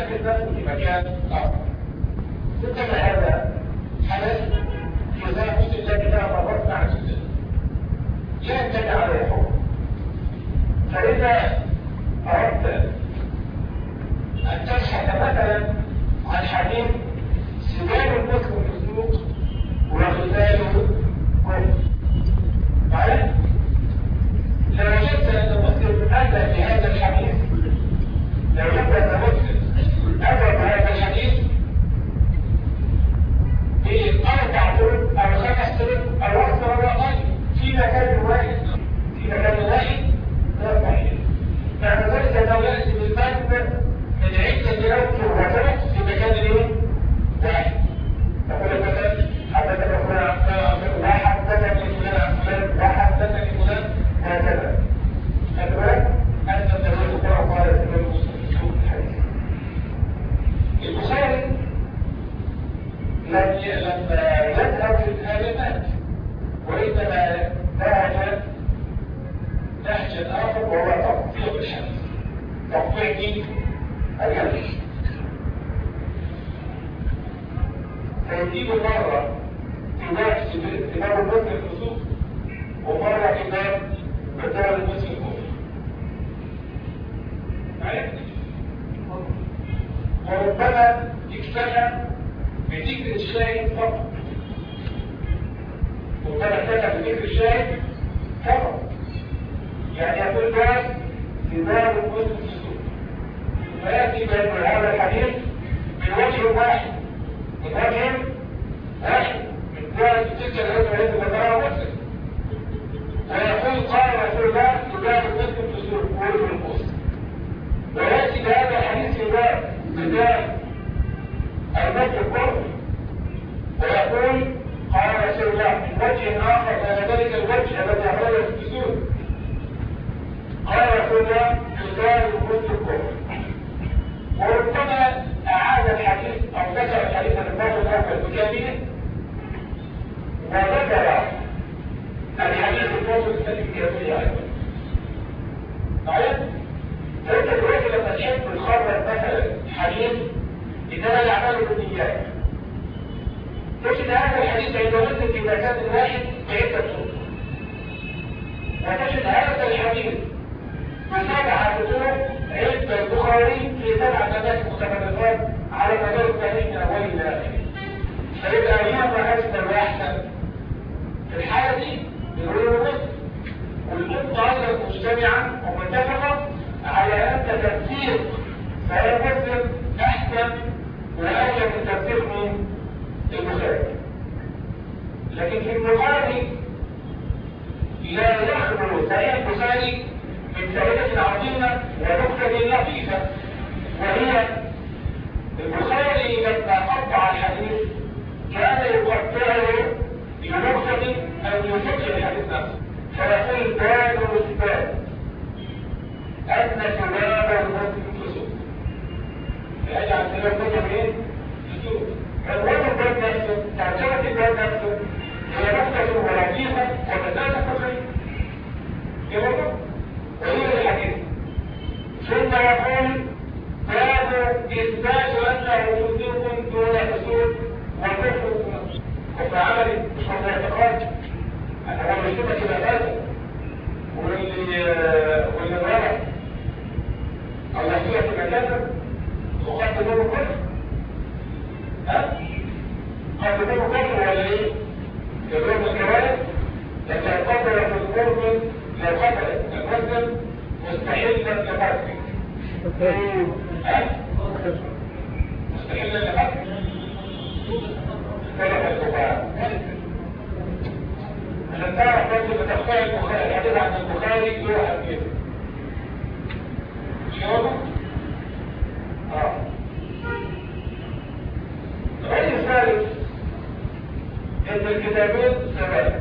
نفسه في مكان آخر ثم هذا حدث في مسلم الذي لا مرات مع جدا لا عليه حكم فإذا أردت أن تبحث مثلا عن حديث سباب المسلم في السوق وقتاله كفر معايا؟ لو وجدت أن مسلم أتى بهذا الحديث لو وجدت أن مسلم أتى بهذا الحديث بأربع طرق أو خمس طرق أو أكثر رأي في مكان واحد في مكان واحد لا صحيح معنى ذلك أنه يأتي بالمتن من عدة أوجه وطرق في مكان إيه؟ واحد تقول مثلا حدثك فلان لا حدثني فلان فلان لا حدثني فلان هكذا هكذا أنت تقول قرأ قال الإمام مسلم في الحديث البخاري لم لما يذهب في الآلمات وإنما نهج نهجا آخر وهو تقطيع الحديث تقطيع مين؟ الحديث فيجيب مرة في في باب المسلم الفسوق ومرة في باب قتال المسلم الكفر وربما اكتفى بذكر الشاهد فقط. ربما اكتفى بذكر الشاهد فقط. يعني يقول باب في باب المسلم الفسوق فيأتي بأن هذا الحديث من وجه واحد. ذكرها مسلم ويقول قال رسول الله كتاب وجه القدس ويأتي بهذا الحديث في باب كتاب الكفر ويقول قال رسول الله من وجه آخر على ذلك الوجه الذي أخرجه في السورة قال رسول الله كتاب المسجد الكفر وربما أعاد الحديث أو ذكر الحديث من المرة الأول بكامله وذكر الحديث طيب فأنت دلوقتي لما تحب تخرج مثلا حديث إنما الأعمال بالنيات تجد هذا الحديث مسلم في مكان واحد بعدة طرق وتجد هذا الحديث بسبعة طرق عند البخاري في سبع مدارس متفرقات على مدار التاريخ من اول إلى اخره فيبقى أكثر واحسن في الحاله دي يقولوا والامه أيضا مجتمعه ومتفقه على أن تفسير صحيح مسلم احسن واولى من تفسير من البخاري لكن في البخاري لا يخلو صحيح البخاري من فائدة عظيمة ونكتة لطيفة وهي البخاري كده وهي الحديث. ثم يقول باب إثبات أنه فسوق دون فسوق وكفر كفر عملي مش كفر اعتقاد. أنا هو مش كده كده فاسد واللي واللي غلط أو يحصل في عن البخاري له اهميه شو آه. الرأي الثالث إن الكتابين سبب.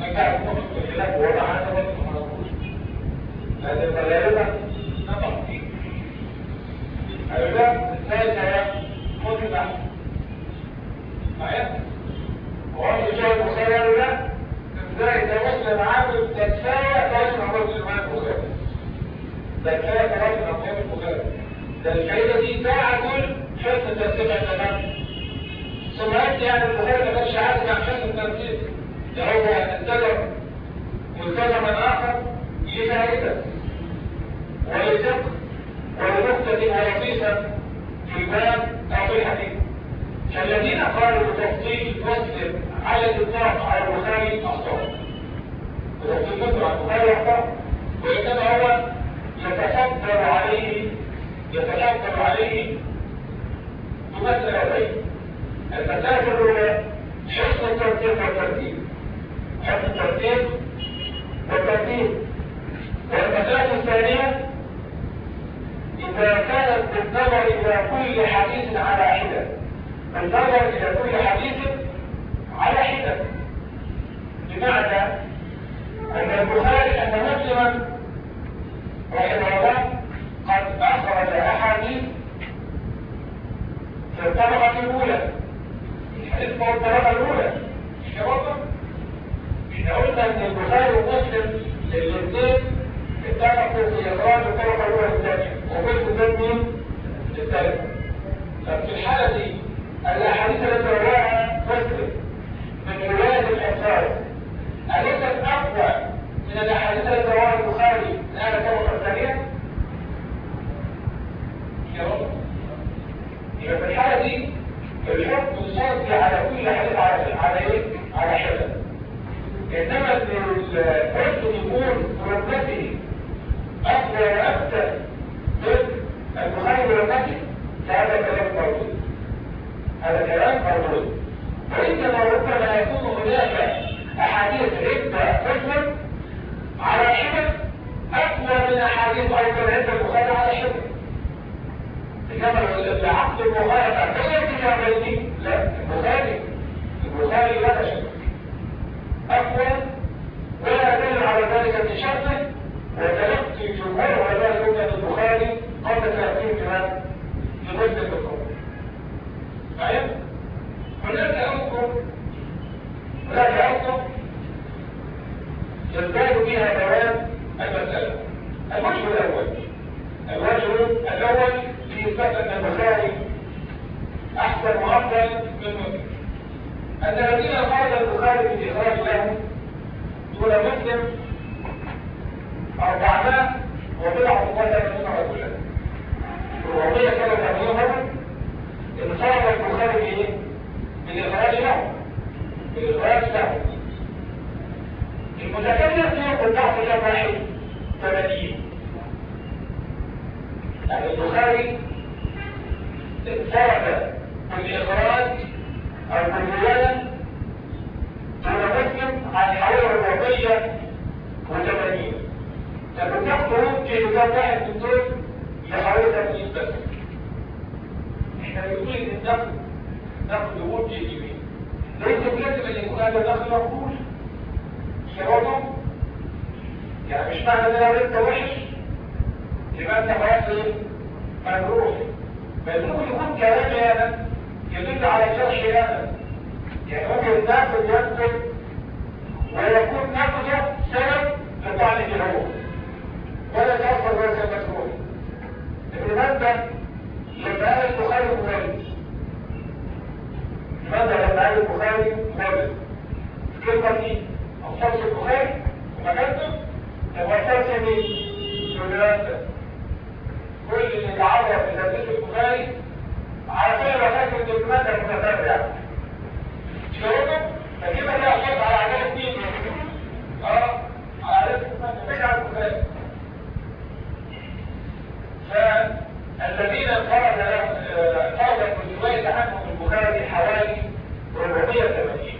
نجعل مخصوص الخلاف ووضع هذا وضع منظور هذا الغالبة نطق فيه الباب الثالثة مطلع معايا وهو جاء البخاري ولا إزاي معاكم ده كفايه لازم الامام البخاري ده كفايه لازم أقول البخاري ده الفائده دي تعدل حسن ترتيب الامام سمعت يعني البخاري ما كانش عارف عن حسن الترتيب. ده هو انتجر ملتزما آخر لفائده ولفقه ولنقطه ولطيفه في الباب أو في الحديث فالذين قالوا بتفضيل مسلم على الإطلاق على البخاري أخطأوا. وتفضيل مسلم البخاري أخطأوا. وإنما هو يتفضل عليه يتفضل عليه بمسألتين المسألة الأولى حسن الترتيب والترتيب. حسن الترتيب والترتيب. والمسألة الثانية إذا كانت بالنظر إلى كل حديث على حدة النظر إلى كل حديث على حدة. بمعنى أن البخاري أن مسلما رحمه الله قد أخرج أحاديث في الطبقة الأولى الحديث هو الطبقة الأولى. كده إحنا قلنا أن البخاري ومسلم الاثنين اتفقوا في اخراج الطبقة الأولى الثانية وقلت ده مين؟ الثالثة ففي الحالة دي الأحاديث التي رواها مسلم من رواية الأنصار. أليست أقوى من الأحاديث التي رواها البخاري أهل الطبقة الثانية؟ يبقى في الحالة دي الحكم يصدي على كل حديث على على إيه؟ على حدة إنما الحكم يكون برمته اقوى وأكثر من البخاري برمته فهذا كلام موجود. هذا كلام موجود. وانما ربما يكون هناك أحاديث عده مسلم على حدة أقوى من أحاديث أيضا عند البخاري على حدة إنما العقد المخالفة هي كتابين لا البخاري البخاري لا شك أقوى ولا دليل على ذلك بشرطه وتلقي الجمهور وذلك من البخاري قبل تأثير كمان لمدة القول هناك أمر هناك أمر يزداد بها بيان المسألة الوجه الأول الوجه الأول في إثبات البخاري أحسن وأفضل من مسلم أن الذين قال البخاري في إخراج دون مسلم أربعمائة وبضعة مقدمة من رجلا الربيع كانت أميرهم انفرد البخاري بإيه؟ بالإخراج له بالإخراج له المتكلم كم واحد 80 يعني البخاري انفرد بالإخراج أو بالرواية دون مسلم عن حوالي الربيع وثمانين لما تاخدوا ممكن كم واحد من دول لحوالي 80 بس إحنا ان النقل نقل ممكن يمين ليس لازم ان يكون هذا النقل مقبول. شروطه يعني مش معنى إن انت وحش؟ يبقى أنت خلاص إيه؟ مجروح. بل ممكن يكون كلامي هذا يدل على جرحي هذا. يعني ممكن الناقد يكتب ويكون نقده سبب لطعن الهو ولا تأثر ذلك المسؤول لماذا لما قال البخاري مبارد لما قال البخاري الكلمة دي أفضل البخاري ومكانته هو أساس مين؟ كل اللي تعرف تدريس البخاري عارفين مشاكل الدكتورات المتتابعة شروطه فكيف أصاب على عدالة مين؟ آه على عدالة على البخاري. فالذين فرض فرضت الرواية عنهم البخاري حوالي 480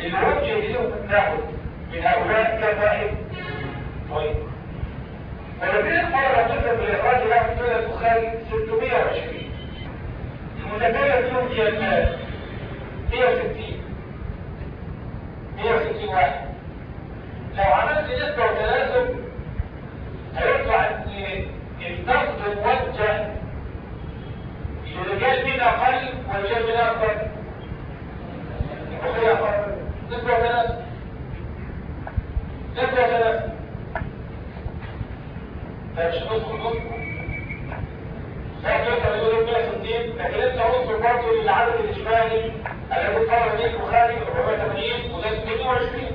الموجه لهم ناخد من هؤلاء كم واحد. طيب. والذين فرض مثل بالإخراج 620 المتكلم فيهم هي المال 160 160 واحد. ستة ثلاثة فمش نص نص لكن انت بتقول 160 لكن انت عنصر برضه للعدد الاجمالي الذي البخاري 480